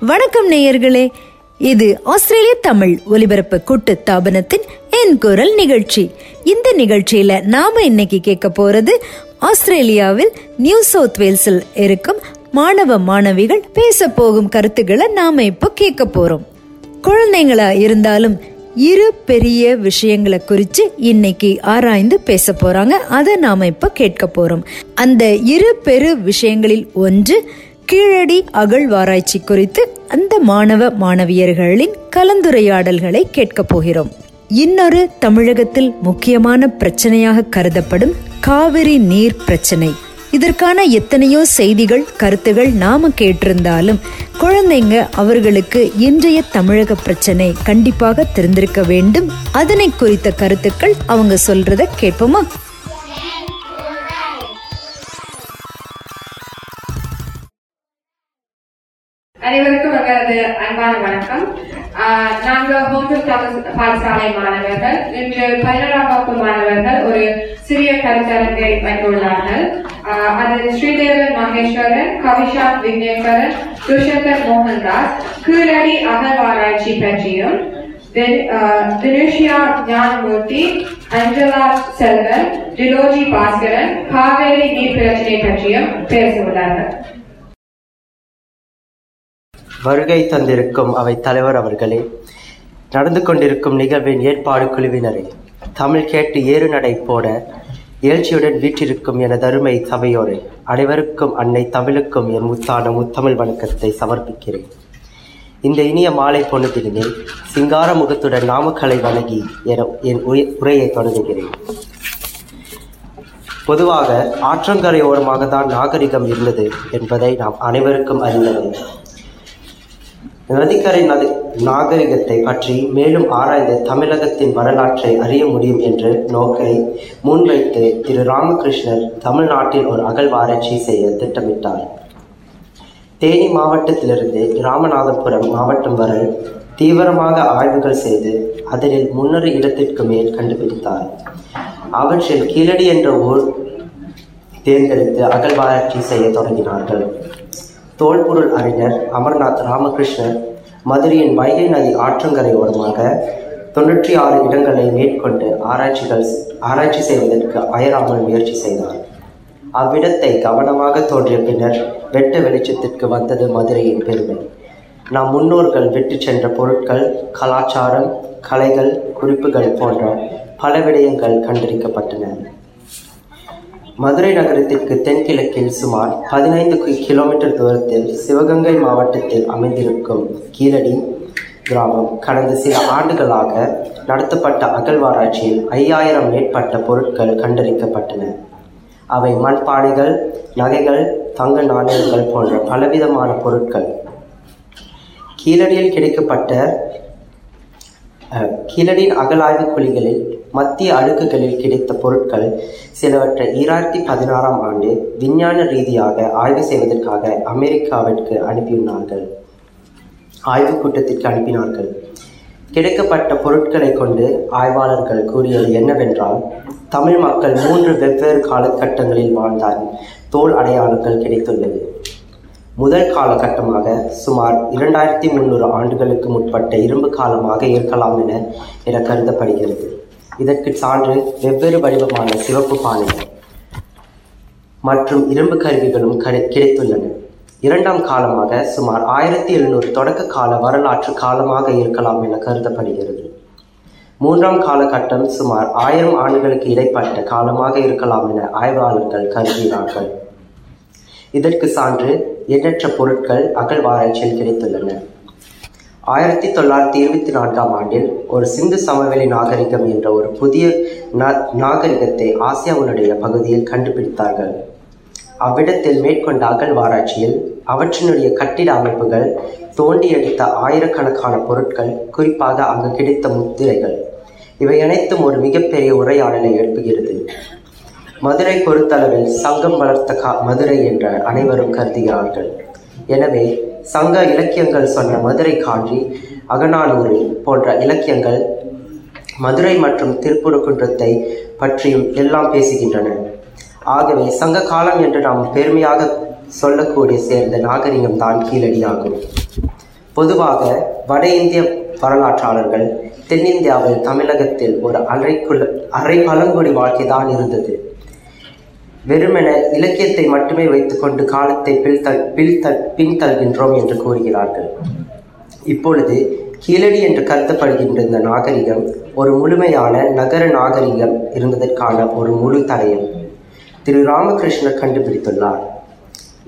வணக்கம் நேயர்களே. இது ஆஸ்திரேலிய தமிழ் ஒலிபரப்பு கூட்டு தாபனத்தின் என் குரல் நிகழ்ச்சி. இந்த நிகழ்ச்சியில நாம இன்னைக்கு கேட்க போறது ஆஸ்திரேலியாவில் நியூ சவுத் வேல்ஸில் இருக்கும் மாணவ மாணவிகள் பேச போகும் கருத்துக்களை நாம இப்போ கேட்க போறோம். குழந்தைங்களா இருந்தாலும் இரு பெரிய விஷயங்களை குறித்து இன்னைக்கு ஆராய்ந்து பேச போறாங்க. அதை நாம இப்போ கேட்க போறோம். அந்த இரு பெரு விஷயங்களில் ஒன்று கீழடி அகழ்வாராய்ச்சி குறித்து அந்த மாணவ மாணவியர்களின் கலந்துரையாடல்களை கேட்கப் போகிறோம். இன்னொரு தமிழகத்தில் முக்கியமான பிரச்சனையாக கருதப்படும் காவிரி நீர் பிரச்சனை. இதற்கான எத்தனையோ செய்திகள் கருத்துகள் நாம கேட்டிருந்தாலும் குழந்தைங்க அவர்களுக்கு இன்றைய தமிழக பிரச்சனை கண்டிப்பாக தெரிந்திருக்க வேண்டும். அதனை குறித்த கருத்துக்கள் அவங்க சொல்றத கேட்போமா? அனைவருக்கும் எங்களது அன்பான வணக்கம். ஆஹ் நாங்க ஹோம்டூர் பாடசாலை மாணவர்கள் இன்று பதினோராம் வகுப்பு மாணவர்கள் ஒரு சிறிய கருத்தரங்கை வைத்துள்ளார்கள். ஆஹ் அது ஸ்ரீதேவன் மகேஸ்வரன் கவிஷாத் விக்னேஸ்வரன் துஷந்தர் மோகன்தாஸ் கீழடி அகழ்வாராய்ச்சி பற்றியும் ஆஹ் தினுஷியா ஞானமூர்த்தி அஞ்சலா செல்வன் டிலோஜி பாஸ்கரன் காவேரி நீர் பிரச்சனை பற்றியும் பேசியுள்ளார்கள் வருகை தந்திருக்கும் அவை தலைவர் அவர்களே நடந்து கொண்டிருக்கும் நிகழ்வின் ஏற்பாடு குழுவினரே தமிழ் கேட்டு ஏறுநடை போட எழுச்சியுடன் வீற்றிருக்கும் எனது அருமை சபையோரே அனைவருக்கும் அன்னை தமிழுக்கும் என் முத்தான முத்தமிழ் வணக்கத்தை சமர்ப்பிக்கிறேன். இந்த இனிய மாலை பொழுதினில் சிங்கார முகத்துடன் நாமக்கலை வணங்கி என என் உரை- உரையை தொடங்குகிறேன். பொதுவாக ஆற்றங்கரை ஓரமாக தான் நாகரிகம் இருந்தது என்பதை நாம் அனைவருக்கும் அறிந்தது. நதிக்கரை நதி நாகரிகத்தை பற்றி மேலும் ஆராய்ந்து தமிழகத்தின் வரலாற்றை அறிய முடியும் என்ற நோக்கை முன்வைத்து திரு ராமகிருஷ்ணர் தமிழ்நாட்டில் ஒரு அகழ்வாராய்ச்சி செய்ய திட்டமிட்டார். தேனி மாவட்டத்திலிருந்து ராமநாதபுரம் மாவட்டம் வரை தீவிரமாக ஆய்வுகள் செய்து அதனில் முன்னொரு இடத்திற்கு மேல் கண்டுபிடித்தார். அவற்றில் கீழடி என்ற ஊர் தேர்ந்தெடுத்து அகழ்வாராய்ச்சி செய்ய தொடங்கினார்கள். தோல்பொருள் அறிஞர் அமர்நாத் ராமகிருஷ்ணர் மதுரையின் வைகை நதி ஆற்றங்கரை ஓரமாக தொண்ணூற்றி ஆறு இடங்களை மேற்கொண்டு ஆராய்ச்சிகள் ஆராய்ச்சி செய்வதற்கு அயராமல் முயற்சி செய்தார். அவ்விடத்தை கவனமாக தோன்றிய பின்னர் வெட்ட வெளிச்சத்திற்கு வந்தது மதுரையின் பெருமை. நம் முன்னோர்கள் விட்டு சென்ற பொருட்கள் கலாச்சாரம் கலைகள் குறிப்புகள் போன்ற பல விடயங்கள் கண்டறிக்கப்பட்டன. மதுரை நகரத்திற்கு தென்கிழக்கில் சுமார் பதினைந்து கிலோமீட்டர் தூரத்தில் சிவகங்கை மாவட்டத்தில் அமைந்திருக்கும் கீழடி கிராமம் கடந்த சில ஆண்டுகளாக நடத்தப்பட்ட அகழ்வாராய்ச்சியில் ஐயாயிரம் மேற்பட்ட பொருட்கள் கண்டறிக்கப்பட்டன அவை மண்பானைகள் நகைகள் தங்க நாணயங்கள் போன்ற பலவிதமான பொருட்கள். கீழடியில் கிடைக்கப்பட்ட கீழடியின் அகழாய்வு குழிகளில் மத்திய அடுக்குகளில் கிடைத்த பொருட்கள் சிலவற்றை ஈராயிரத்தி பதினாறாம் ஆண்டு விஞ்ஞான ரீதியாக ஆய்வு செய்வதற்காக அமெரிக்காவிற்கு அனுப்பியுள்ளார்கள். ஆய்வுக் கூட்டத்திற்கு அனுப்பினார்கள். கிடைக்கப்பட்ட பொருட்களை கொண்டு ஆய்வாளர்கள் கூறியது என்னவென்றால் தமிழ் மக்கள் மூன்று வெவ்வேறு காலகட்டங்களில் வாழ்ந்தார் தோல் அடையாளங்கள் கிடைத்துள்ளது. முதல் காலகட்டமாக சுமார் இரண்டாயிரத்தி முந்நூறு ஆண்டுகளுக்கு முற்பட்ட இரும்பு காலமாக இருக்கலாம் என என கருதப்படுகிறது. இதற்கு சான்று வெவ்வேறு வடிவமான சிவப்பு பானைகள் மற்றும் இரும்பு கருவிகளும் கிடைத்துள்ளன. இரண்டாம் காலமாக சுமார் ஆயிரத்தி எழுநூறு தொடக்க கால வரலாற்று காலமாக இருக்கலாம் என கருதப்படுகிறது. மூன்றாம் காலகட்டம் சுமார் ஆயிரம் ஆண்டுகளுக்கு இடைப்பட்ட காலமாக இருக்கலாம் என ஆய்வாளர்கள் கருதுகிறார்கள். இதற்கு சான்று எண்ணற்ற பொருட்கள் அகழ்வாராய்ச்சியில் கிடைத்துள்ளன. ஆயிரத்தி தொள்ளாயிரத்தி இருபத்தி நான்காம் ஆண்டில் ஒரு சிந்து சமவெளி நாகரிகம் என்ற ஒரு புதிய நாகரிகத்தை ஆசியாவினுடைய பகுதியில் கண்டுபிடித்தார்கள். அவ்விடத்தில் மேற்கொண்ட அகழ்வாராய்ச்சியில் அவற்றினுடைய கட்டிட அமைப்புகள் தோண்டி எடுத்த ஆயிரக்கணக்கான பொருட்கள் குறிப்பாக அங்கு கிடைத்த முத்திரைகள். இவை அனைத்தும் ஒரு மிகப்பெரிய உரையாடலை எழுப்புகிறது. மதுரை பொறுத்தளவில் சங்கம் வளர்த்த கா மதுரை என்ற அனைவரும் கருதுகிறார்கள். எனவே சங்க இலக்கியங்கள் சொன்ன மதுரை காஞ்சி அகநானூறு போன்ற இலக்கியங்கள் மதுரை மற்றும் திருப்புறக்குன்றத்தை பற்றியும் எல்லாம் பேசுகின்றன. ஆகவே சங்க காலம் என்று நாம் பெருமையாக சொல்லக்கூடிய சேர்ந்த நாகரிகம் தான் கீழடியாகும். பொதுவாக வட இந்திய வரலாற்றாளர்கள் தென்னிந்தியாவில் தமிழகத்தில் ஒரு அரைக்குள்ள அரை பழங்குடி வாழ்க்கைதான் இருந்தது. வெறுமென இலக்கியத்தை மட்டுமே வைத்துக்கொண்டு காலத்தை பின்தள் பின்தள் பின்தள்கின்றோம் என்று கூறுகிறார்கள். இப்பொழுது கீழடி என்று கருதப்படுகின்ற இந்த நாகரிகம் ஒரு முழுமையான நகர நாகரிகம் இருந்ததற்கான ஒரு முழு தடயம் திரு ராமகிருஷ்ணர் கண்டுபிடித்துள்ளார்.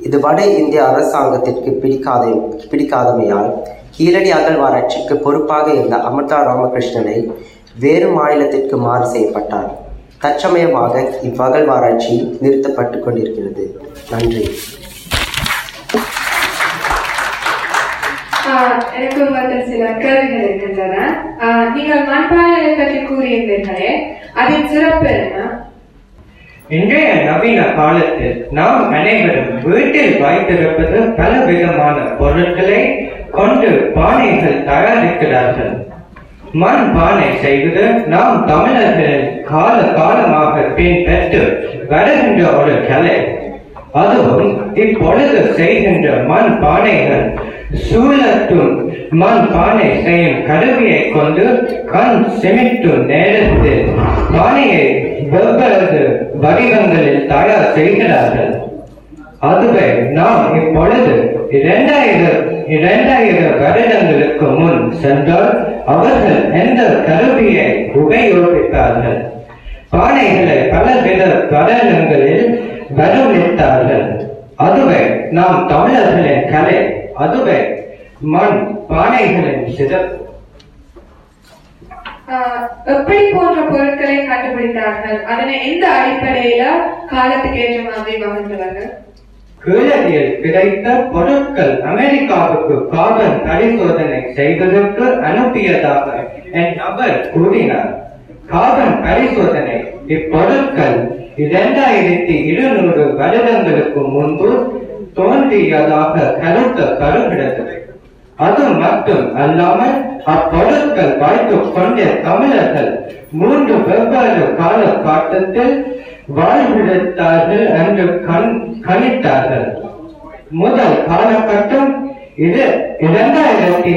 இது வட இந்திய அரசாங்கத்திற்கு பிடிக்காத பிடிக்காதமையால் கீழடி அகழ்வாராய்ச்சிக்கு பொறுப்பாக இருந்த அமிர்தா ராமகிருஷ்ணனை வேறு மாநிலத்திற்கு மாறு செய்யப்பட்டார். தற்சமயமாக இவ்வகழ்வாராய்ச்சி நிறுத்தப்பட்டு கொண்டிருக்கிறது. நன்றி. எனக்கு உங்களிடம் சில கேள்விகள் இருக்கின்றன. நீங்கள் மண்பானைகளை பற்றி கூறியிருந்தீர்களே அதன் சிறப்பு என்ன? இன்றைய நவீன காலத்தில் நாம் அனைவரும் வீட்டில் வைத்திருப்பது பல விதமான பொருட்களை கொண்டு பானைகள் தயாரிக்கிறார்கள். மண் பானை செய்வது நாம் தமிழர்கள் கால காலமாக பின்பற்று வருகின்ற ஒரு கலை. அதுவும் இப்பொழுது செய்கின்ற மண் பானைகள் சூழத்தும் மண் பானை செய்யும் கருவியை கொண்டு கண் செமிட்டு நேரத்தில் பானையை வெவ்வேறு வடிவங்களில் தயார் செய்கிறார்கள். அதுவே நாம் இப்பொழுது இரண்டாயிரம் இரண்டாயிரம் வருடங்களுக்கு முன் சென்றால் அவர்கள் எந்த கருவியை உபயோகித்தார்கள்? பானைகளை பலவித வருடங்களில் வருவித்தார்கள். அதுவே நாம் தமிழர்களின் கலை அதுவே மண் பானைகளின் சிறப்பு. ஆஹ் எப்படி போன்ற பொருட்களை கண்டுபிடித்தார்கள்? அதனை எந்த அடிப்படையில காலத்துக்கு ஏற்ற மாதிரி வகுந்தார்கள் கீழடியில் கிடைத்த பொருட்கள் அமெரிக்காவுக்கு கார்பன் பரிசோதனை செய்வதற்கு அனுப்பியதாக என் நபர் கூறினார். கார்பன் பரிசோதனை இப்பொருட்கள் இரண்டாயிரத்தி இருநூறு வருடங்களுக்கு முன்பு தோன்றியதாக கருத்தப்படுகிறது அது மட்டும் அல்லாமல் அப்பொருட்கள் வைத்துக் கொண்ட தமிழர்கள் மூன்று வெவ்வேறு காலகட்டத்தில் வாழ்விடத்தார்கள் என்று கண் கணித்தார்கள். முதல் காலகட்டம் இது இரண்டாயிரத்தி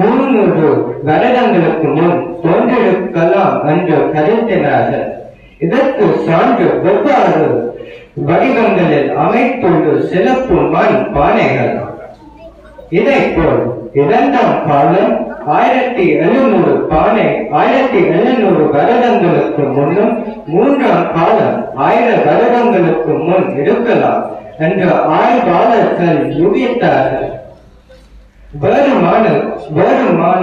முன்னூறு வருடங்களுக்கு முன் தோன்றிருக்கலாம் என்று கருத்தினார்கள் இதற்கு சான்று வெவ்வாறு வடிவங்களில் அமைத்துள்ள சிறப்பு மண் பானைகள். இதை போல் இரண்டாம் காலம் ஆயிரத்தி எழுநூறு பானை ஆயிரத்தி எழுநூறு வருடங்களுக்கு முன்னும் மூன்றாம் காலம் ஆயிரம் வருடங்களுக்கு முன் இருக்கலாம் என்று ஆய்வாளர்கள் யூகித்தார்கள். வேறுமான வேறுமான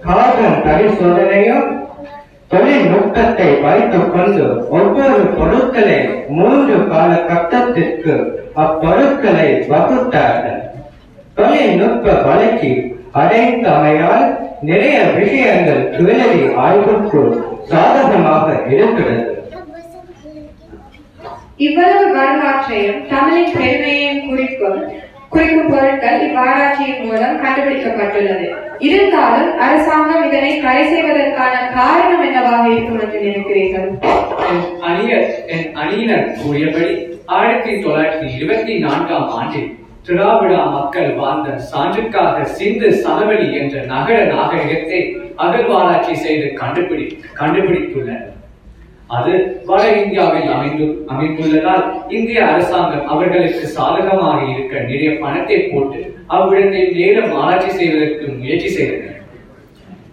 கார்பன் பரிசோதனையும் தொழில்நுட்பத்தை வைத்துக் கொண்டு ஒவ்வொரு பொருட்களை மூன்று காலகட்டத்திற்கு அப்பொருட்களை வகுத்தார்கள். தொழில்நுட்ப வளர்ச்சி அடைந்தமையால் நிறைய விஷயங்கள் கீழடி ஆய்வுக்கு சாதகமாக இருக்கிறது. இவ்வளவு வரலாற்றையும் தமிழின் பெருமையையும் குறிக்கும் குறிக்கும் பொருட்கள் இவ்வாராய்ச்சியின் மூலம் கண்டுபிடிக்கப்பட்டுள்ளது. இருந்தாலும் அரசாங்கம் இதனை தடை செய்வதற்கான காரணம் என்னவாக இருக்கும் என்று நினைக்கிறீர்கள்? என் அணியர் என் அணியினர் கூறியபடி ஆயிரத்தி தொள்ளாயிரத்தி இருபத்தி நான்காம் ஆண்டில் திராவிடா மக்கள் வாழ்ந்த சான்றுக்காக சிந்து சமவெளி என்ற நகர நாகரிகத்தை அகழ்வாராய்ச்சி செய்து கண்டுபிடி கண்டுபிடித்துள்ளனர். அது வட இந்தியாவில் அமைந்து அமைந்துள்ளதால் இந்திய அரசாங்கம் அவர்களுக்கு சாதகமாக இருக்க நிறைய பணத்தை போட்டு அவ்விடத்தை நேரம் ஆராய்ச்சி செய்வதற்கு முயற்சி செய்தனர்.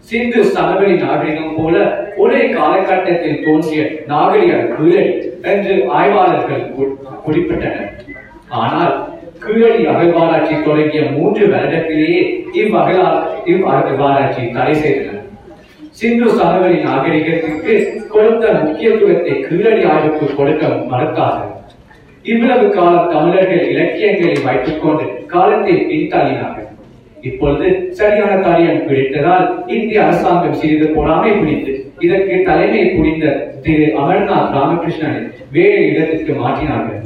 சிந்து சமவெளி நாகரிகம் போல ஒரே காலகட்டத்தில் தோன்றிய நாகரிக குரல் என்று ஆய்வாளர்கள் குறிப்பிட்டனர். ஆனால் கீழடி அகழ்வாராய்ச்சி தொடங்கிய மூன்று வருடத்திலேயே இவ் இவ்வகழ்வாராய்ச்சி தடை செய்தனர். சிந்து சமவெளி நாகரிகத்திற்கு கொடுத்த முக்கியத்துவத்தை கீழடி ஆய்வுக்கு கொடுக்க மறுத்தார்கள். இவ்வளவு காலம் தமிழர்கள் இலக்கியங்களை வைத்துக் கொண்டு காலத்தை பின்தள்ளினார்கள். இப்பொழுது சரியான காரியம் பிடித்ததால் இந்திய அரசாங்கம் சிறிது பொறாமை பிடித்து இதற்கு தலைமை புரிந்த திரு அமர்நாத் ராமகிருஷ்ணனை வேறு இடத்திற்கு மாற்றினார்கள்.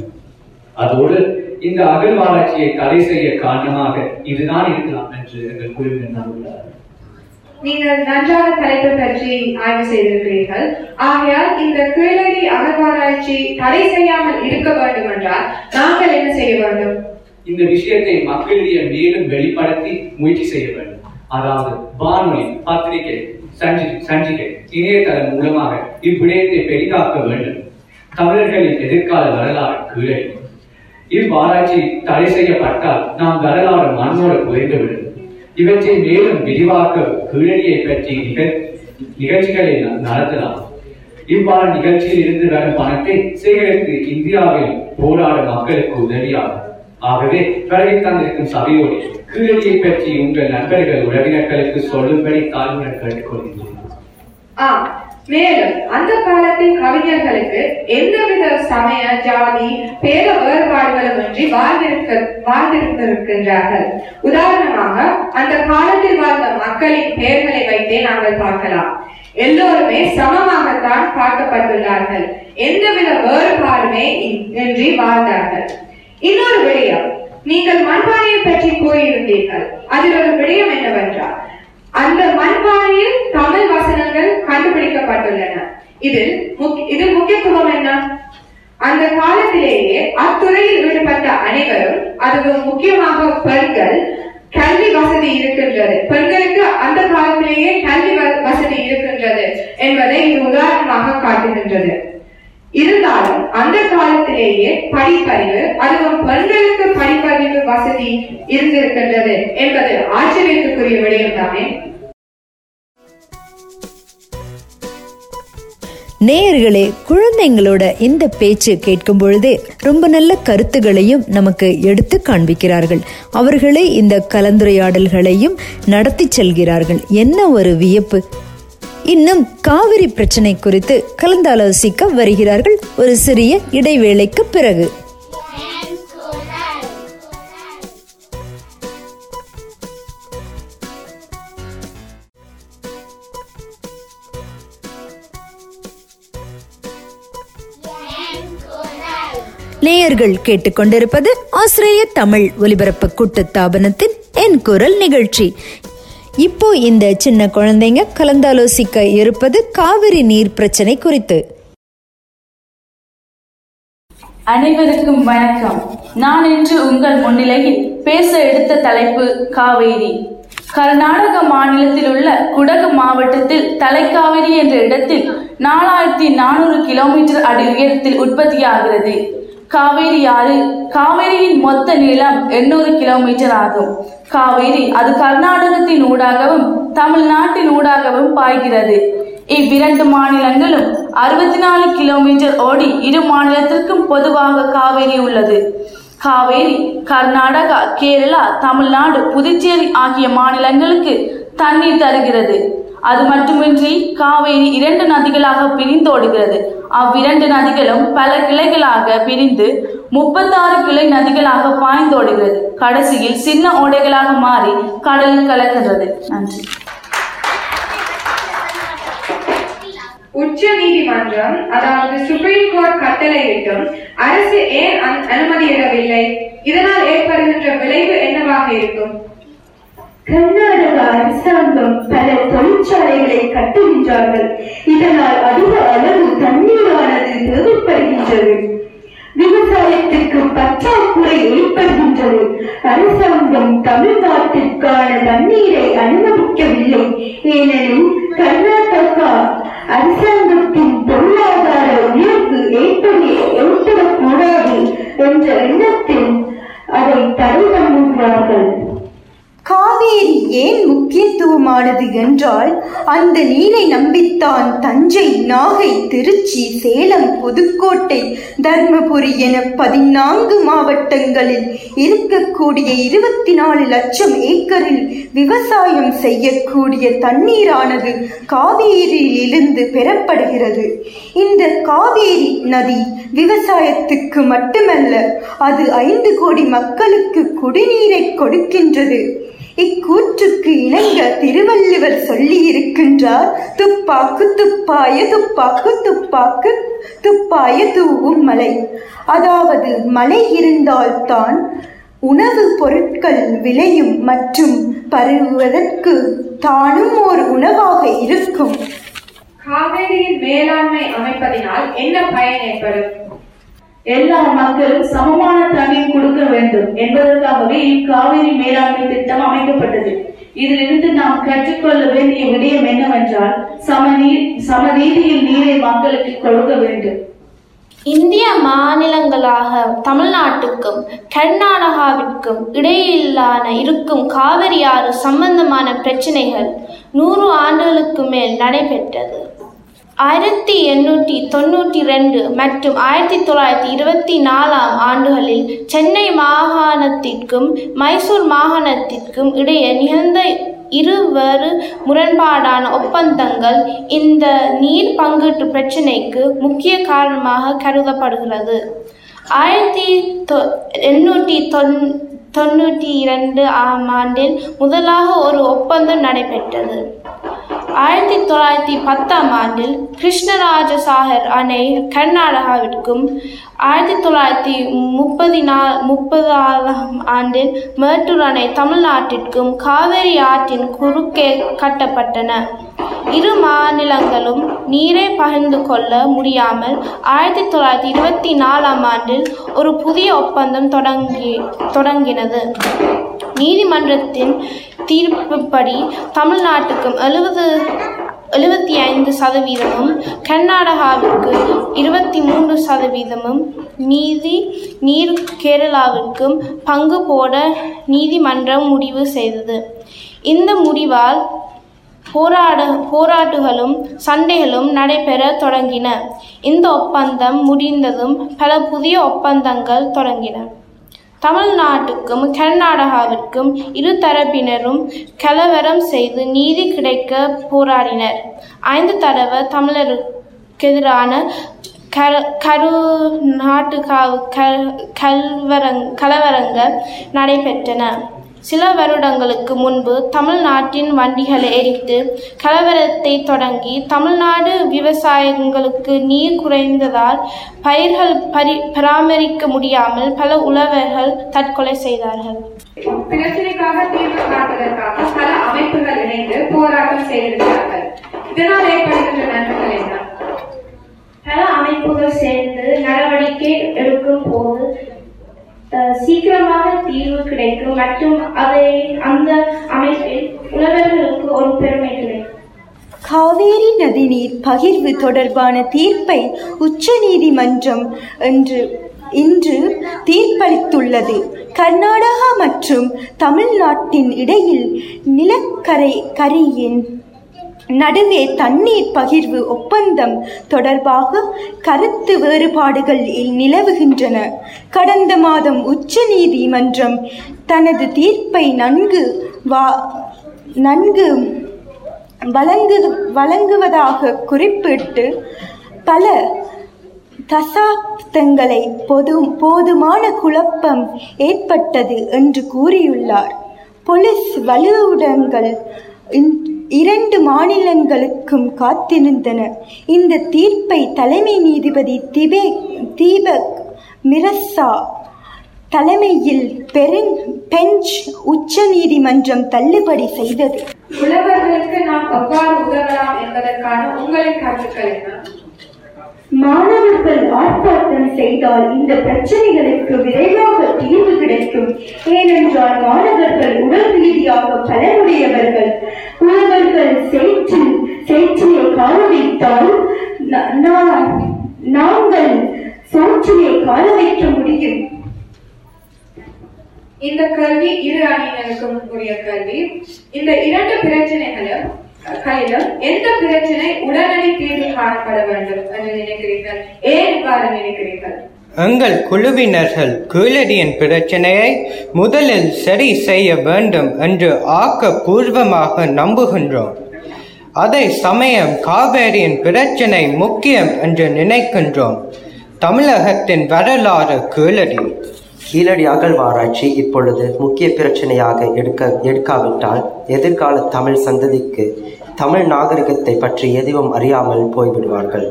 அதோடு இந்த அகழ்வாராய்ச்சியை தடை செய்ய காரணமாக இதுதான் இருக்கலாம் என்று எங்கள் குழுவினர் நம்புகிறார் நீங்கள் நன்றாக தலைப்பு பற்றி ஆய்வு செய்திருக்கிறீர்கள். ஆகையால் இந்த கீழடி அகழ்வாராய்ச்சி தடை செய்யாமல் இருக்க வேண்டும் என்றால் நாங்கள் என்ன செய்ய வேண்டும்? இந்த விஷயத்தை மக்களிடையே மேலும் வெளிப்படுத்தி முயற்சி செய்ய வேண்டும். அதாவது வானொலி பத்திரிகை சஞ்சி சஞ்சிகை இணையதளம் மூலமாக இவ்விடயத்தை பெரிதாக்க வேண்டும். தமிழர்களின் எதிர்கால வரலாறு கீழே இவ்வாராய்ச்சி தடை செய்யப்பட்டால் நாம் வரலாறு மண்ணோடு குறைந்துவிடும் இவற்றை மேலும் விரிவாக்க கீழடியை பற்றி நிகழ்ச்சிகளை நடத்தலாம். இவ்வாறு நிகழ்ச்சியில் இருந்து வரும் பணத்தை சேகரித்து இந்தியாவில் போராடும் மக்களுக்கு உதவியாகும். ஆகவே வருகை தந்திருக்கும் சபையோடு கீழடியை பற்றி உங்கள் நண்பர்கள் உறவினர்களுக்கு சொல்லும்படி தாழ்வுடன் கேட்டுக்கொள்கிறேன் ஆம் மேலும் அந்த காலத்தில் கவிஞர்களுக்கு எந்தவித சமய ஜாதி பேர வேறுபாடுகளும் இன்றி வாழ்ந்திருக்க வாழ்ந்திருந்திருக்கின்றார்கள். உதாரணமாக அந்த காலத்தில் வாழ்ந்த மக்களின் பெயர்களை வைத்தே நாங்கள் பார்க்கலாம். எல்லோருமே சமமாகத்தான் பார்க்கப்பட்டுள்ளார்கள் எந்தவித வேறுபாடுமே இன்றி வாழ்ந்தார்கள். இன்னொரு விடயம் நீங்கள் மண்பானையை பற்றி கூறியிருந்தீர்கள். அதில் ஒரு விடயம் என்னவென்றால் அந்த மண்பானையில் தமிழ் வசனங்கள் கண்டுபிடிக்கப்பட்டுள்ளன. இதில் இதில் முக்கியத்துவம் என்ன? அந்த காலத்திலேயே அத்துறையில் ஈடுபட்ட அனைவரும் அதுவும் முக்கியமாக பெண்கள் கல்வி வசதி இருக்கின்றது. பெண்களுக்கு அந்த காலத்திலேயே கல்வி வ- வசதி இருக்கின்றது என்பதை இது உதாரணமாக காட்டுகின்றது. இருந்தாலும் அந்த காலத்திலேயே படிப்பறிவு அதுவும் பெண்களுக்கு படிப்பறிவு வசதி இருந்திருக்கின்றது என்பது ஆச்சரியத்துக்குரிய விடயம் தானே நேயர்களே குழந்தைங்களோட இந்த பேச்சு கேட்கும் பொழுதே ரொம்ப நல்ல கருத்துகளையும் நமக்கு எடுத்து காண்பிக்கிறார்கள். அவர்களே இந்த கலந்துரையாடல்களையும் நடத்தி செல்கிறார்கள். என்ன ஒரு வியப்பு? இன்னும் காவிரி பிரச்சனை குறித்து கலந்தாலோசிக்க வருகிறார்கள் ஒரு சிறிய இடைவேளைக்கு பிறகு. நேயர்கள் கேட்டுக்கொண்டிருப்பது ஆஸ்திரேலிய தமிழ் ஒலிபரப்பு கூட்டுத்தாபனத்தின் என் குரல் நிகழ்ச்சி. இப்போ இந்த சின்ன குழந்தைங்க கலந்தாலோசிக்க இருப்பது காவிரி நீர் பிரச்சனை குறித்து. அனைவருக்கும் வணக்கம். நான் இன்று உங்கள் முன்னிலையில் பேச எடுத்த தலைப்பு காவேரி. கர்நாடக மாநிலத்தில் உள்ள குடகு மாவட்டத்தில் தலைக்காவிரி என்ற இடத்தில் நாலாயிரத்தி நானூறு கிலோமீட்டர் அடி உயரத்தில் உற்பத்தியாகிறது. காவேரி ஆறு காவேரியின் மொத்த நீளம் எண்ணூறு கிலோமீட்டர் ஆகும். காவேரி அது கர்நாடகத்தின் ஊடாகவும் தமிழ்நாட்டின் ஊடாகவும் பாய்கிறது. இவ்விரண்டு மாநிலங்களும் அறுபத்தி நாலு கிலோமீட்டர் ஓடி இரு மாநிலத்திற்கும் பொதுவாக காவேரி உள்ளது. காவேரி கர்நாடகா கேரளா தமிழ்நாடு புதுச்சேரி ஆகிய மாநிலங்களுக்கு தண்ணீர் தருகிறது. அது மட்டுமின்றி காவேரி இரண்டு நதிகளாக பிரிந்தோடுகிறது அவ்விரண்டு நதிகளும் பல கிளைகளாக பிரிந்து முப்பத்தாறு கிளை நதிகளாக பாய்ந்தோடுகிறது கடைசியில் சின்ன ஓடைகளாக மாறி கடலில் கலக்கின்றது. நன்றி. உச்ச நீதிமன்றம் அதாவது சுப்ரீம் கோர்ட் கட்டளையிட்டும் அரசு ஏன் அனுமதியிடவில்லை? இதனால் ஏற்படுகின்ற விளைவு என்னவாக இருக்கும்? கர்நாடக அரசாங்கம் பல தொழிற்சாலைகளை கட்டுகின்றார்கள். இதனால் அதிக அளவு தண்ணீரானது தேவைப்படுகின்றது. விவசாயத்திற்கு பற்றாக்குறை ஏற்படுகின்றது. அரசாங்கம் தமிழ்நாட்டிற்கான தண்ணீரை அனுமதிக்கவில்லை. ஏனெனில் கர்நாடகா அரசாங்கத்தின் பொருளாதார உயர்வு ஏற்பட ஏற்படக்கூடாது என்ற எண்ணத்தில் அதை தடை பண்ணுகிறார்கள். காவேரி ஏன் முக்கியத்துவமானது என்றால் அந்த நீரை நம்பித்தான் தஞ்சை நாகை திருச்சி சேலம் புதுக்கோட்டை தர்மபுரி என பதினான்கு மாவட்டங்களில் இருக்கக்கூடிய இருபத்தி நாலு லட்சம் ஏக்கரில் விவசாயம் செய்யக்கூடிய தண்ணீரானது காவேரியிலிருந்து பெறப்படுகிறது. இந்த காவேரி நதி விவசாயத்துக்கு மட்டுமல்ல அது ஐந்து கோடி மக்களுக்கு குடிநீரை கொடுக்கின்றது. இக்கூற்றுக்கு இணங்க திருவள்ளுவர் சொல்லி இருக்கின்றார் துப்பாக்கு துப்பாய துப்பாக்கு துப்பாக்கு துப்பாய தூவும் மலை. அதாவது மழை இருந்தால்தான் உணவு பொருட்கள் விளையும் மற்றும் பருவதற்கு தானும் ஒரு உணவாக இருக்கும். காவேரியின் மேலாண்மை அமைப்பதினால் என்ன பயன் ஏற்படும்? எல்லா மக்களும் சமமான தண்ணீர் கொடுக்க வேண்டும் என்பதற்காகவே இக்காவிரி மேலாண்மை திட்டம் இதிலிருந்து நாம் கற்றுக்கொள்ள வேண்டிய விடயம் என்னவென்றால் சமநீர் சமநீதியில் நீரை மக்களுக்கு கொடுக்க வேண்டும். இந்திய மாநிலங்களாக தமிழ்நாட்டுக்கும் கர்நாடகாவிற்கும் இடையிலான இருக்கும் காவிரி ஆறு சம்பந்தமான பிரச்சனைகள் நூறு ஆண்டுகளுக்கு மேல் நடைபெற்றது. ஆயிரத்தி எண்ணூற்றி தொண்ணூற்றி ரெண்டு மற்றும் ஆயிரத்தி தொள்ளாயிரத்தி இருபத்தி நாலாம் ஆண்டுகளில் சென்னை மாகாணத்திற்கும் மைசூர் மாகாணத்திற்கும் இடையே நிகழ்ந்த இருவரு முரண்பாடான ஒப்பந்தங்கள் இந்த நீர் பங்கீட்டு பிரச்சினைக்கு முக்கிய காரணமாக கருதப்படுகிறது. ஆயிரத்தி தொ எண்ணூற்றி தொன் தொண்ணூற்றி இரண்டு ஆம் ஆண்டில் முதலாக ஒரு ஒப்பந்தம் நடைபெற்றது. ஆயிரத்தி தொள்ளாயிரத்தி பத்தாம் ஆண்டில் கிருஷ்ணராஜ சாகர் அணை கர்நாடகாவிற்கும் ஆயிரத்தி தொள்ளாயிரத்தி முப்பதி நா முப்பதாம் ஆண்டில் மேட்டூர் அணை தமிழ்நாட்டிற்கும் காவிரி ஆற்றின் குறுக்கே கட்டப்பட்டன. இரு மாநிலங்களும் நீரை பகிர்ந்து கொள்ள முடியாமல் ஆயிரத்தி தொள்ளாயிரத்தி இருபத்தி நாலாம் ஆண்டில் ஒரு புதிய ஒப்பந்தம் தொடங்கி தொடங்கினது. நீதிமன்றத்தின் தீர்ப்புப்படி தமிழ்நாட்டுக்கும் எழுபது எழுபத்தி ஐந்து சதவீதமும் கர்நாடகாவிற்கு இருபத்தி மூன்று சதவீதமும் நீதி நீர் கேரளாவிற்கும் பங்கு போட நீதிமன்றம் முடிவு செய்தது. இந்த முடிவால் போராட போராட்டுகளும் சண்டைகளும் நடைபெற தொடங்கின. இந்த ஒப்பந்தம் முடிந்ததும் பல புதிய ஒப்பந்தங்கள் தொடங்கின. தமிழ்நாட்டுக்கும் கர்நாடகாவிற்கும் இரு தரப்பினரும் கலவரம் செய்து நீதி கிடைக்க போராடினர். ஐந்து தடவை தமிழருக்கு எதிரான கரு கருநாட்டுகாவு கல்வரங் கலவரங்கள் நடைபெற்றன. சில வருடங்களுக்கு முன்பு தமிழ்நாட்டின் வண்டிகளை எரித்து கலவரத்தை தொடங்கி தமிழ்நாடு விவசாயங்களுக்கு நீர் குறைந்ததால் பயிர்கள் பரி பராமரிக்க முடியாமல் பல உழவர்கள் தற்கொலை செய்தார்கள். பிரச்சனைக்காக தீர்வு காண்பதற்காக பல அமைப்புகள் இணைந்து போராட்டம் செய்திருக்கிறார்கள். இதனால் ஏற்படுகின்ற நன்மைகள் என்ன? பல அமைப்புகள் சேர்ந்து நடவடிக்கை எடுக்கும் போது சீக்கிரமாக தீர்வு கிடைக்கும் மற்றும் அதை அந்த அமைப்பில் உழவர்களுக்கு ஒரு பெருமை கிடைக்கும். காவேரி நதிநீர் பகிர்வு தொடர்பான தீர்ப்பை உச்சநீதிமன்றம் என்று இன்று தீர்ப்பளித்துள்ளது. கர்நாடகா மற்றும் தமிழ்நாட்டின் இடையில் நிலக்கரை கரையின் நடுவே தண்ணீர் பகிர்வு ஒப்பந்தம் தொடர்பாக கருத்து வேறுபாடுகள் நிலவுகின்றன. கடந்த மாதம் உச்ச நீதிமன்றம் தனது தீர்ப்பை நன்கு வா நன்கு வழங்கு வழங்குவதாக குறிப்பிட்டு பல தசாப்தங்களை பொது போதுமான குழப்பம் ஏற்பட்டது என்று கூறியுள்ளார். போலீஸ் வலுவுடங்கள் இரண்டு மாநிலங்களுக்கும் காத்திருந்தன. இந்த தீர்ப்பை தலைமை நீதிபதி திபே தீபக் மிரசா தலைமையில் பெருங் பெஞ்ச் உச்ச நீதிமன்றம் தள்ளுபடி செய்தது. உழவர்களுக்கு நாம் எவ்வாறு உதவலாம் என்பதற்கான உங்களின் கருத்துக்கள் என்ன? மாணவர்கள் ஆர்ப்பாட்டம் செய்தால் இந்த பிரச்சனைகளுக்கு விரைவாக தீர்வு கிடைக்கும். ஏனென்றால் மாணவர்கள் உடல் ரீதியாக பலனுடையவர்கள். உழவர்கள் சேற்றில் சேற்றியை காண வைத்தால் நாங்கள் சோற்றினை காண வைக்க முடியும். இந்த கல்வி இரு அணியினருக்கும் உரிய கல்வி. இந்த இரண்டு பிரச்சனைகளும் களிலும் எந்த பிரச்சனை உடனடி தீர்வு காணப்பட வேண்டும் என்று நினைக்கிறீர்கள்? ஏன் இவ்வாறு நினைக்கிறீர்கள்? எங்கள் குழுவினர்கள் கீழடியின் பிரச்சனையை முதலில் சரி செய்ய வேண்டும் என்று ஆக்கப்பூர்வமாக நம்புகின்றோம். அதே சமயம் காவேரியின் பிரச்சனை முக்கியம் என்று நினைக்கின்றோம். தமிழகத்தின் வரலாறு கீழடி. கீழடி அகழ்வாராய்ச்சி இப்பொழுது முக்கிய பிரச்சனையாக எடுக்க எடுக்காவிட்டால் எதிர்கால தமிழ் சந்ததிக்கு தமிழ் நாகரிகத்தை பற்றி எதுவும் அறியாமல் போய்விடுவார்கள்.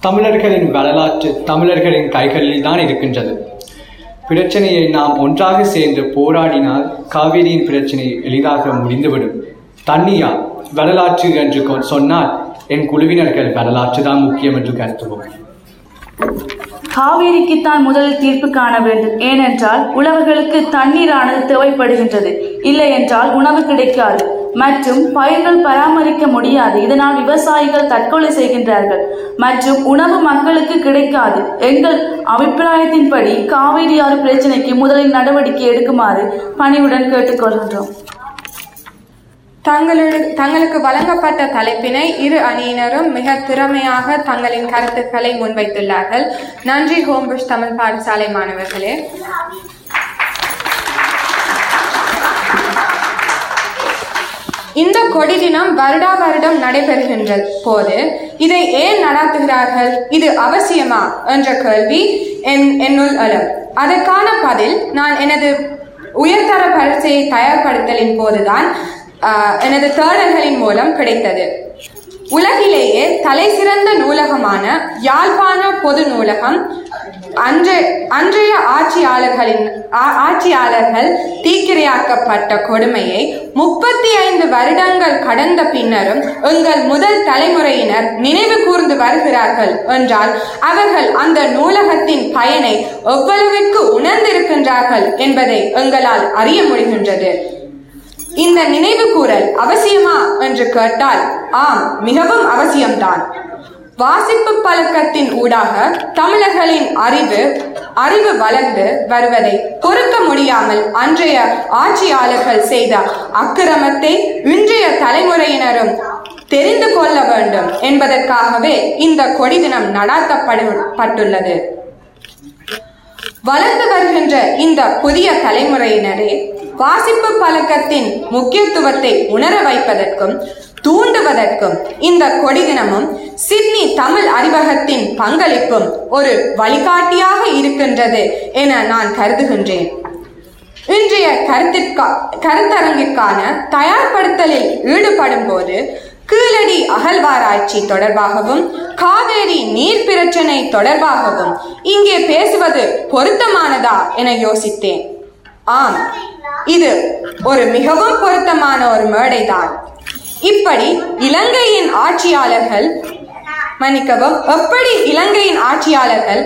தமிழர்களின் வரலாற்று தமிழர்களின் கைகளில் தான் இருக்கின்றது. பிரச்சனையை நாம் ஒன்றாக சேர்ந்து போராடினால் காவிரியின் பிரச்சனை எளிதாக முடிந்துவிடும். தண்ணியா? வரலாற்று என்று கொ- சொன்னால் என் குழுவினர்கள் வரலாற்று தான் முக்கியம் என்று கருத்துவோம் காவேரிக்குத்தான் முதலில் தீர்ப்பு காண வேண்டும். ஏனென்றால் உழவர்களுக்கு தண்ணீரானது தேவைப்படுகின்றது. இல்லை என்றால் உணவு கிடைக்காது. மற்றும் பயிர்கள் பராமரிக்க முடியாது. இதனால் விவசாயிகள் தற்கொலை செய்கின்றார்கள். மற்றும் உணவு மக்களுக்கு கிடைக்காது. எங்கள் அபிப்பிராயத்தின்படி காவேரி ஆறு பிரச்சனைக்கு முதலில் நடவடிக்கை எடுக்குமாறு பணிவுடன் கேட்டுக்கொள்கின்றோம். தங்களு தங்களுக்கு வழங்கப்பட்ட தலைப்பினை இரு அணியினரும் மிக திறமையாக தங்களின் கருத்துக்களை முன்வைத்துள்ளார்கள். நன்றி ஹோம்புஷ் தமிழ் பாடசாலை மாணவர்களே. இந்த கொடி தினம் வருடா வருடம் நடைபெறுகின்ற போது இதை ஏன் நடத்துகிறார்கள்? இது அவசியமா? என்ற கேள்வி என் என்னுள் அலம் அதற்கான பதில் நான் எனது உயர்தர பரீட்சையை தயார்படுத்தலின் போதுதான் எனது தேடல்களின் மூலம் கிடைத்தது. உலகிலேயே தலைசிறந்த நூலகமான யாழ்ப்பாண பொது நூலகம் அன்று அன்றைய ஆட்சியாளர்களின் ஆ- ஆட்சியாளர்கள் தீக்கிரையாக்கப்பட்ட கொடுமையை முப்பத்தி ஐந்து வருடங்கள் கடந்த பின்னரும் எங்கள் முதல் தலைமுறையினர் நினைவு கூர்ந்து வருகிறார்கள் என்றால் அவர்கள் அந்த நூலகத்தின் பயனை எவ்வளவிற்கு உணர்ந்திருக்கின்றார்கள் என்பதை எங்களால் அறிய முடிகின்றது. இந்த நினைவு கூறல் அவசியமா என்று கேட்டால் ஆம் மிகவும் அவசியம்தான். வாசிப்பு பழக்கத்தின் ஊடாக தமிழர்களின் அறிவு அறிவு வளர்ந்து வருவதை பொறுக்க முடியாமல் அன்றைய ஆட்சியாளர்கள் செய்த அக்கிரமத்தை இன்றைய தலைமுறையினரும் தெரிந்து கொள்ள வேண்டும் என்பதற்காகவே இந்த கொடி தினம் நடாத்தப்பட்டுள்ளது. வளர்ந்து வருகின்ற இந்த புதிய தலைமுறையினரே வாசிப்பு பழக்கத்தின் முக்கியத்துவத்தை உணர வைப்பதற்கும் தூண்டுவதற்கும் இந்த கொடி தினமும் சிட்னி தமிழ் அறிவகத்தின் பங்களிப்பும் ஒரு வழிகாட்டியாக இருக்கின்றது என நான் கருதுகின்றேன். இன்றைய கருத்திற்கா கருத்தரங்கிற்கான தயார்படுத்தலில் ஈடுபடும் போது கீழடி அகழ்வாராய்ச்சி தொடர்பாகவும் காவேரி நீர் பிரச்சனை தொடர்பாகவும் இங்கே பேசுவது பொருத்தமானதா என யோசித்தேன். ஆம் இது ஒரு மிகவும் பொருத்தமான ஒரு மேடைதான். இப்படி இலங்கையின் ஆட்சியாளர்கள் மன்னிக்கவும் எப்படி இலங்கையின் ஆட்சியாளர்கள்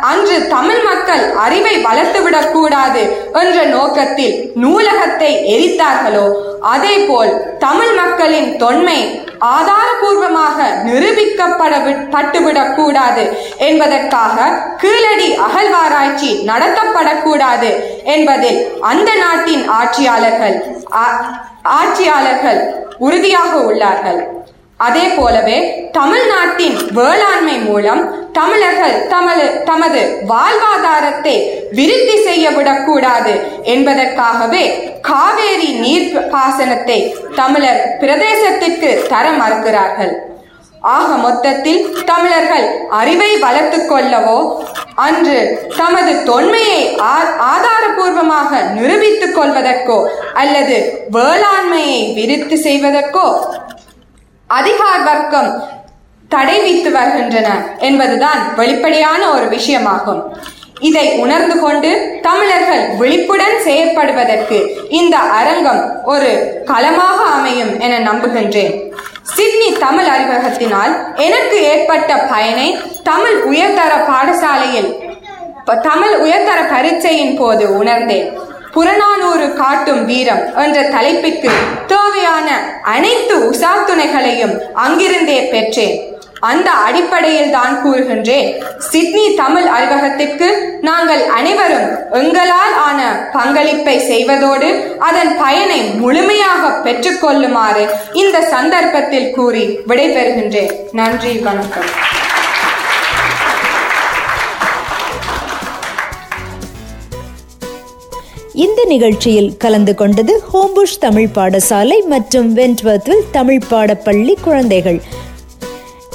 அன்று தமிழ் மக்கள் அறிவை வளர்த்துவிடக் கூடாது என்ற நோக்கத்தில் நூலகத்தை எரித்தார்களோ அதே போல் தமிழ் மக்களின் தொன்மை ஆதாரபூர்வமாக நிரூபிக்கப்பட வி- கூடாது என்பதற்காக கீழடி அகழ்வாராய்ச்சி நடத்தப்படக்கூடாது என்பதில் அந்த நாட்டின் ஆட்சியாளர்கள் ஆ- ஆட்சியாளர்கள் உறுதியாக உள்ளார்கள். அதே போலவே தமிழ்நாட்டின் வேளாண்மை மூலம் தமிழர்கள் தமது தமது வாழ்வாதாரத்தை விருத்தி செய்ய விடக்கூடாது என்பதற்காகவே காவேரி நீர் பாசனத்தை தமிழர் பிரதேசத்திற்கு தர மறுக்கிறார்கள். ஆக மொத்தத்தில் தமிழர்கள் அறிவை வளர்த்து கொள்ளவோ அன்று தமது தொன்மையை ஆ- ஆதாரபூர்வமாக நிரூபித்துக் கொள்வதற்கோ அல்லது வேளாண்மையை விருத்தி செய்வதற்கோ அதிகார் வர்க்கம் தடை வைத்து வருகின்றன என்பதுதான் வெளிப்படையான ஒரு விஷயமாகும். இதை உணர்ந்து கொண்டு தமிழர்கள் விழிப்புடன் செயற்படுவதற்கு இந்த அரங்கம் ஒரு களமாக அமையும் என நம்புகின்றேன். சிட்னி தமிழ் அறிவகத்தினால் எனக்கு ஏற்பட்ட பயனை தமிழ் உயர்தர பாடசாலையில் தமிழ் உயர்தர பரீட்சையின் போது உணர்ந்தேன். புறநானூறு காட்டும் வீரம் என்ற தலைப்பிற்கு தேவையான அனைத்து உசாத்துணைகளையும் அங்கிருந்தே பெற்றேன். அந்த அடிப்படையில் தான் கூறுகின்றேன். சிட்னி தமிழ் அறிவகத்திற்கு நாங்கள் அனைவரும் எங்களால் ஆன பங்களிப்பை செய்வதோடு அதன் பயனை முழுமையாக பெற்றுக்கொள்ளுமாறு இந்த சந்தர்ப்பத்தில் கூறி விடைபெறுகின்றேன். நன்றி வணக்கம். இந்த நிகழ்ச்சியில் கலந்து கொண்டது ஹோம்புஷ் தமிழ் பாடசாலை மற்றும் வென்ட்வர்த்வில் தமிழ் பாடப்பள்ளி குழந்தைகள்.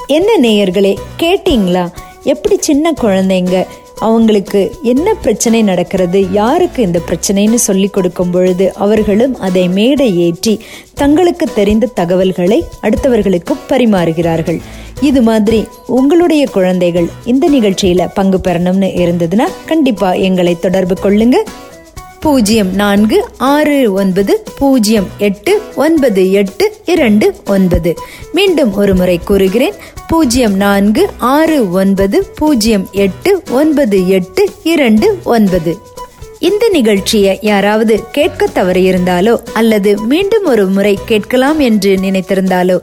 என்ன நேயர்களே கேட்டீங்களா? எப்படி சின்ன குழந்தைங்க அவங்களுக்கு என்ன பிரச்சனை நடக்கிறது யாருக்கு இந்த பிரச்சனைன்னு சொல்லி கொடுக்கும் பொழுது அவர்களும் அதை மேடை ஏற்றி தங்களுக்கு தெரிந்த தகவல்களை அடுத்தவர்களுக்கு பரிமாறுகிறார்கள். இது மாதிரி உங்களுடைய குழந்தைகள் இந்த நிகழ்ச்சியில பங்கு பெறணும்னு இருந்ததுன்னா கண்டிப்பா எங்களை தொடர்பு கொள்ளுங்க. பூஜ்ஜியம் நான்கு ஆறு ஒன்பது பூஜ்ஜியம் எட்டு ஒன்பது எட்டு இரண்டு ஒன்பது. மீண்டும் ஒரு முறை கூறுகிறேன். பூஜ்ஜியம் நான்கு ஆறு ஒன்பது பூஜ்ஜியம் எட்டு ஒன்பது எட்டு இரண்டு ஒன்பது. இந்த நிகழ்ச்சியை யாராவது கேட்க தவறியிருந்தாலோ அல்லது மீண்டும் ஒரு முறை கேட்கலாம் என்று நினைத்திருந்தாலோ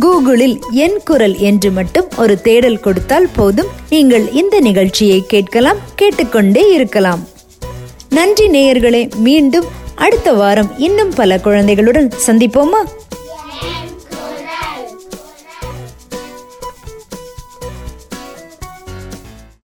கூகுளில் என் குரல் என்று மட்டும் ஒரு தேடல் கொடுத்தால் போதும். நீங்கள் இந்த நிகழ்ச்சியை கேட்கலாம் கேட்டுக்கொண்டே இருக்கலாம். நன்றி நேயர்களே மீண்டும் அடுத்த வாரம் இன்னும் பல குழந்தைகளுடன் சந்திப்போமா?